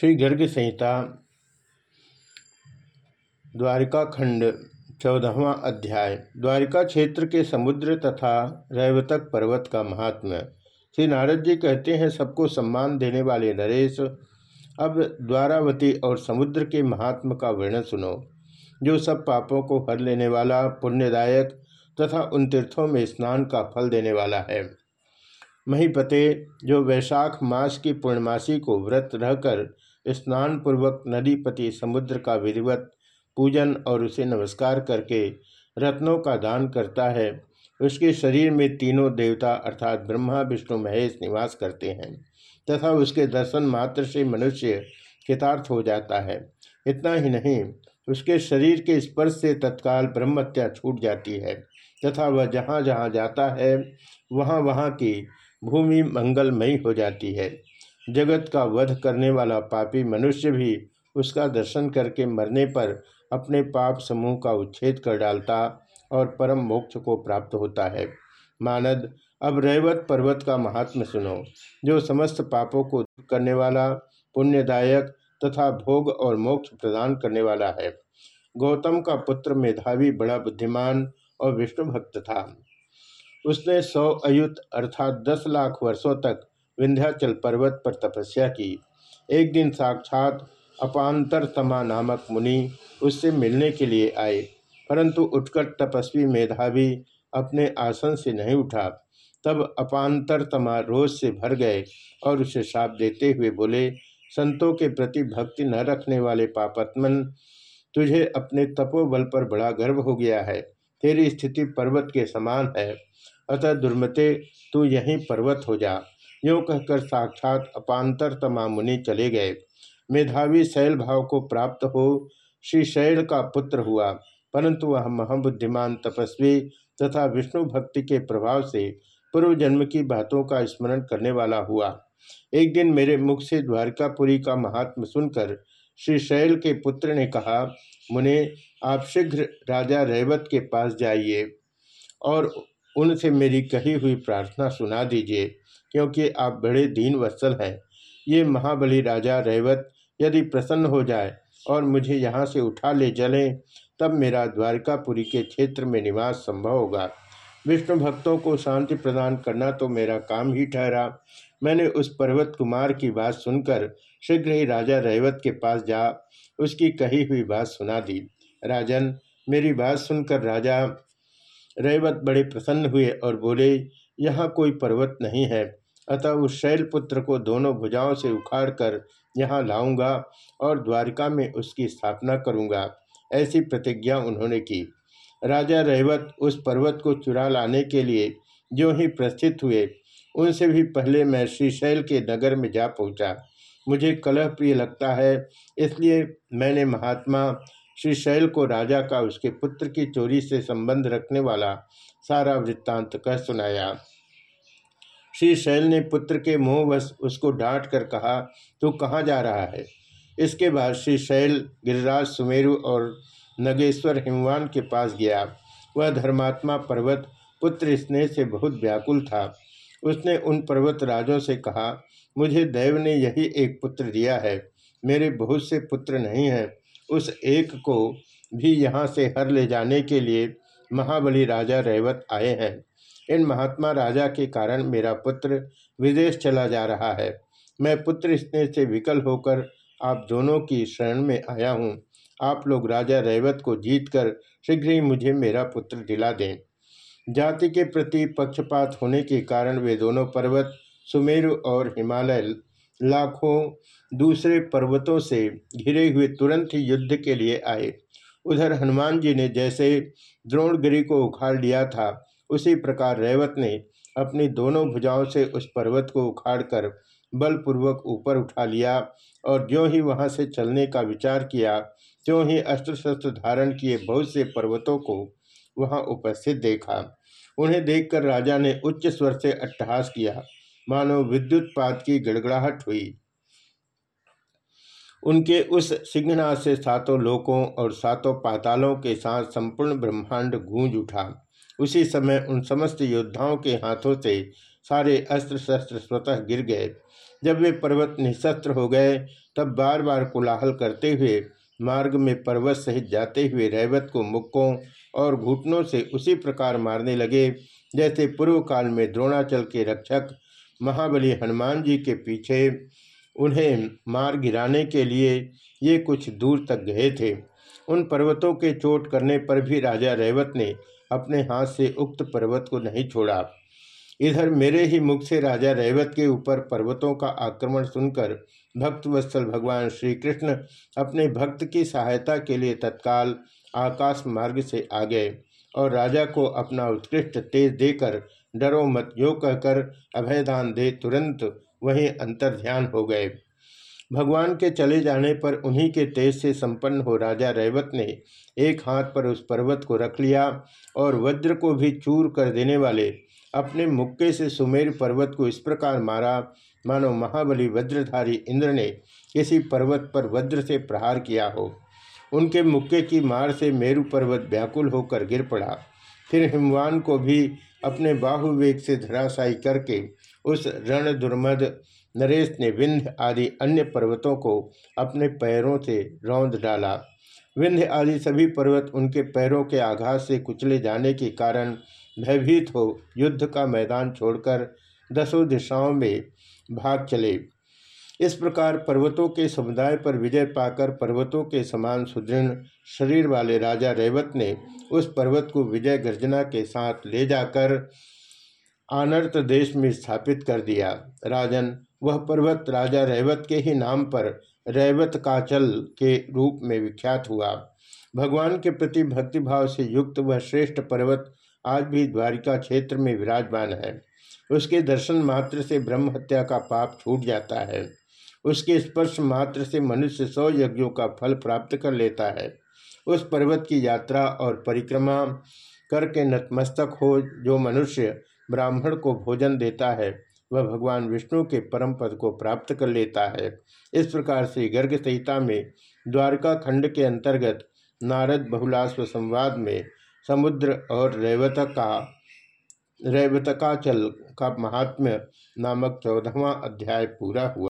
श्री गर्ग संहिता, द्वारिका खंड चौदहवा अध्याय। द्वारिका क्षेत्र के समुद्र तथा रैवतक पर्वत का महात्म्य श्री नारद जी कहते हैं, सबको सम्मान देने वाले नरेश, अब द्वारावती और समुद्र के महात्म का वर्णन सुनो। जो सब पापों को हर लेने वाला, पुण्यदायक तथा उन तीर्थों में स्नान का फल देने वाला है। महीपते, जो वैशाख मास की पूर्णमासी को व्रत रहकर स्नान पूर्वक नदीपति समुद्र का विधिवत पूजन और उसे नमस्कार करके रत्नों का दान करता है। उसके शरीर में तीनों देवता अर्थात ब्रह्मा, विष्णु, महेश निवास करते हैं तथा उसके दर्शन मात्र से मनुष्य कृतार्थ हो जाता है। इतना ही नहीं, उसके शरीर के स्पर्श से तत्काल ब्रह्मत्या छूट जाती है तथा वह जहाँ जहाँ जाता है वहाँ वहाँ की भूमि मंगलमयी हो जाती है। जगत का वध करने वाला पापी मनुष्य भी उसका दर्शन करके मरने पर अपने पाप समूह का उच्छेद कर डालता और परम मोक्ष को प्राप्त होता है। मानद, अब रैवत पर्वत का महात्म सुनो। जो समस्त पापों को दूर करने वाला, पुण्यदायक तथा भोग और मोक्ष प्रदान करने वाला है। गौतम का पुत्र मेधावी बड़ा बुद्धिमान और विष्णु भक्त था। उसने सौ अयुत अर्थात दस लाख वर्षों तक विंध्याचल पर्वत पर तपस्या की। एक दिन साक्षात अपांतरतमा नामक मुनि उससे मिलने के लिए आए, परंतु उत्कट तपस्वी मेधावी अपने आसन से नहीं उठा। तब अपांतरतमा रोज से भर गए और उसे साप देते हुए बोले, संतों के प्रति भक्ति न रखने वाले पापत्मन, तुझे अपने तपोबल पर बड़ा गर्व हो गया है। तेरी स्थिति पर्वत के समान है। अतः दुर्मते, तू यहीं पर्वत हो जा। यो कहकर साक्षात अपांतरतमा मुनि चले गए। मेधावी शैल भाव को प्राप्त हो, श्री शैल का पुत्र हुआ। परंतु वह महाबुद्धिमान तपस्वी तथा विष्णु भक्ति के प्रभाव से पूर्व जन्म की बातों का स्मरण करने वाला हुआ। एक दिन मेरे मुख से द्वारकापुरी का महात्म सुनकर श्री शैल के पुत्र ने कहा, मुने, आप शीघ्र राजा रैवत के पास जाइए और उनसे मेरी कही हुई प्रार्थना सुना दीजिए, क्योंकि आप बड़े दीन वत्सल हैं। ये महाबली राजा रेवत यदि प्रसन्न हो जाए और मुझे यहाँ से उठा ले चलें तब मेरा द्वारकापुरी के क्षेत्र में निवास संभव होगा। विष्णु भक्तों को शांति प्रदान करना तो मेरा काम ही ठहरा। मैंने उस पर्वत कुमार की बात सुनकर शीघ्र ही राजा रेवत के पास जा, उसकी कही हुई बात सुना दी। राजन, मेरी बात सुनकर राजा रैवत बड़े प्रसन्न हुए और बोले, यहाँ कोई पर्वत नहीं है। अतः उस शैलपुत्र को दोनों भुजाओं से उखाड़ कर यहाँ लाऊँगा और द्वारिका में उसकी स्थापना करूँगा। ऐसी प्रतिज्ञा उन्होंने की। राजा रैवत उस पर्वत को चुरा लाने के लिए जो ही प्रस्थित हुए, उनसे भी पहले मैं श्रीशैल के नगर में जा पहुँचा। मुझे कलह प्रिय लगता है, इसलिए मैंने महात्मा श्रीशैल को राजा का उसके पुत्र की चोरी से संबंध रखने वाला सारा वृत्तांत कह सुनाया। श्री शैल ने पुत्र के मोहवश उसको डांट कर कहा, तू कहाँ जा रहा है? इसके बाद श्री शैल गिरिराज सुमेरु और नगेश्वर हिमवान के पास गया। वह धर्मात्मा पर्वत पुत्र स्नेह से बहुत व्याकुल था। उसने उन पर्वत राजों से कहा, मुझे देव ने यही एक पुत्र दिया है। मेरे बहुत से पुत्र नहीं हैं। उस एक को भी यहाँ से हर ले जाने के लिए महाबली राजा रैवत आए हैं। इन महात्मा राजा के कारण मेरा पुत्र विदेश चला जा रहा है। मैं पुत्र स्नेह से विकल होकर आप दोनों की शरण में आया हूँ। आप लोग राजा रेवत को जीतकर शीघ्र ही मुझे मेरा पुत्र दिला दें। जाति के प्रति पक्षपात होने के कारण वे दोनों पर्वत, सुमेरु और हिमालय लाखों दूसरे पर्वतों से घिरे हुए तुरंत ही युद्ध के लिए आए। उधर हनुमान जी ने जैसे द्रोणगिरी को उखाड़ लिया था, उसी प्रकार रेवत ने अपनी दोनों भुजाओं से उस पर्वत को उखाड़कर बलपूर्वक ऊपर उठा लिया और ज्यों ही वहाँ से चलने का विचार किया, त्यों ही अस्त्र शस्त्र धारण किए बहुत से पर्वतों को वहाँ उपस्थित देखा। उन्हें देखकर राजा ने उच्च स्वर से अट्टहास किया। मानो विद्युत पात की गड़गड़ाहट हुई। उनके उस सिंहनाथ से सातों लोकों और सातों पातालों के साथ संपूर्ण ब्रह्मांड गूंज उठा। उसी समय उन समस्त योद्धाओं के हाथों से सारे अस्त्र शस्त्र स्वतः गिर गए। जब वे पर्वत निशस्त्र हो गए, तब बार बार कोलाहल करते हुए, मार्ग में पर्वत सहित जाते हुए रैवत को मुक्कों और घुटनों से उसी प्रकार मारने लगे, जैसे पूर्व काल में द्रोणाचल के रक्षक महाबली हनुमान जी के पीछे उन्हें मार गिराने के लिए ये कुछ दूर तक गए थे। उन पर्वतों के चोट करने पर भी राजा रेवत ने अपने हाथ से उक्त पर्वत को नहीं छोड़ा। इधर मेरे ही मुख से राजा रेवत के ऊपर पर्वतों का आक्रमण सुनकर भक्त वत्सल भगवान श्री कृष्ण अपने भक्त की सहायता के लिए तत्काल आकाश मार्ग से आ गए और राजा को अपना उत्कृष्ट तेज देकर डरो मत, यो कहकर अभयदान दे, तुरंत वहीं अंतर ध्यान हो गए। भगवान के चले जाने पर उन्हीं के तेज से संपन्न हो राजा रैवत ने एक हाथ पर उस पर्वत को रख लिया, और वज्र को भी चूर कर देने वाले अपने मुक्के से सुमेर पर्वत को इस प्रकार मारा। मानो महाबली वज्रधारी इंद्र ने किसी पर्वत पर वज्र से प्रहार किया हो। उनके मुक्के की मार से मेरु पर्वत व्याकुल होकर गिर पड़ा। फिर हिमवान को भी अपने बाहुवेग से धराशायी करके उस रण दुर्मद नरेश ने विंध्य आदि अन्य पर्वतों को अपने पैरों से रौंद डाला। विंध्य आदि सभी पर्वत उनके पैरों के आघात से कुचले जाने के कारण भयभीत हो युद्ध का मैदान छोड़कर दसों दिशाओं में भाग चले। इस प्रकार पर्वतों के समुदाय पर विजय पाकर पर्वतों के समान सुदृढ़ शरीर वाले राजा रैवत ने उस पर्वत को विजय गर्जना के साथ ले जाकर आनर्त देश में स्थापित कर दिया। राजन, वह पर्वत राजा रैवत के ही नाम पर रैवत काचल के रूप में विख्यात हुआ। भगवान के प्रति भक्तिभाव से युक्त वह श्रेष्ठ पर्वत आज भी द्वारिका क्षेत्र में विराजमान है। उसके दर्शन मात्र से ब्रह्म हत्या का पाप छूट जाता है। उसके स्पर्श मात्र से मनुष्य सौ यज्ञों का फल प्राप्त कर लेता है। उस पर्वत की यात्रा और परिक्रमा करके नतमस्तक हो जो मनुष्य ब्राह्मण को भोजन देता है, वह भगवान विष्णु के परम पद को प्राप्त कर लेता है। इस प्रकार से गर्ग संहिता में द्वारका खंड के अंतर्गत नारद बहुलाश्व संवाद में समुद्र और रैवतका, रैवतकाचल का महात्म्य नामक चौदहवा अध्याय पूरा हुआ।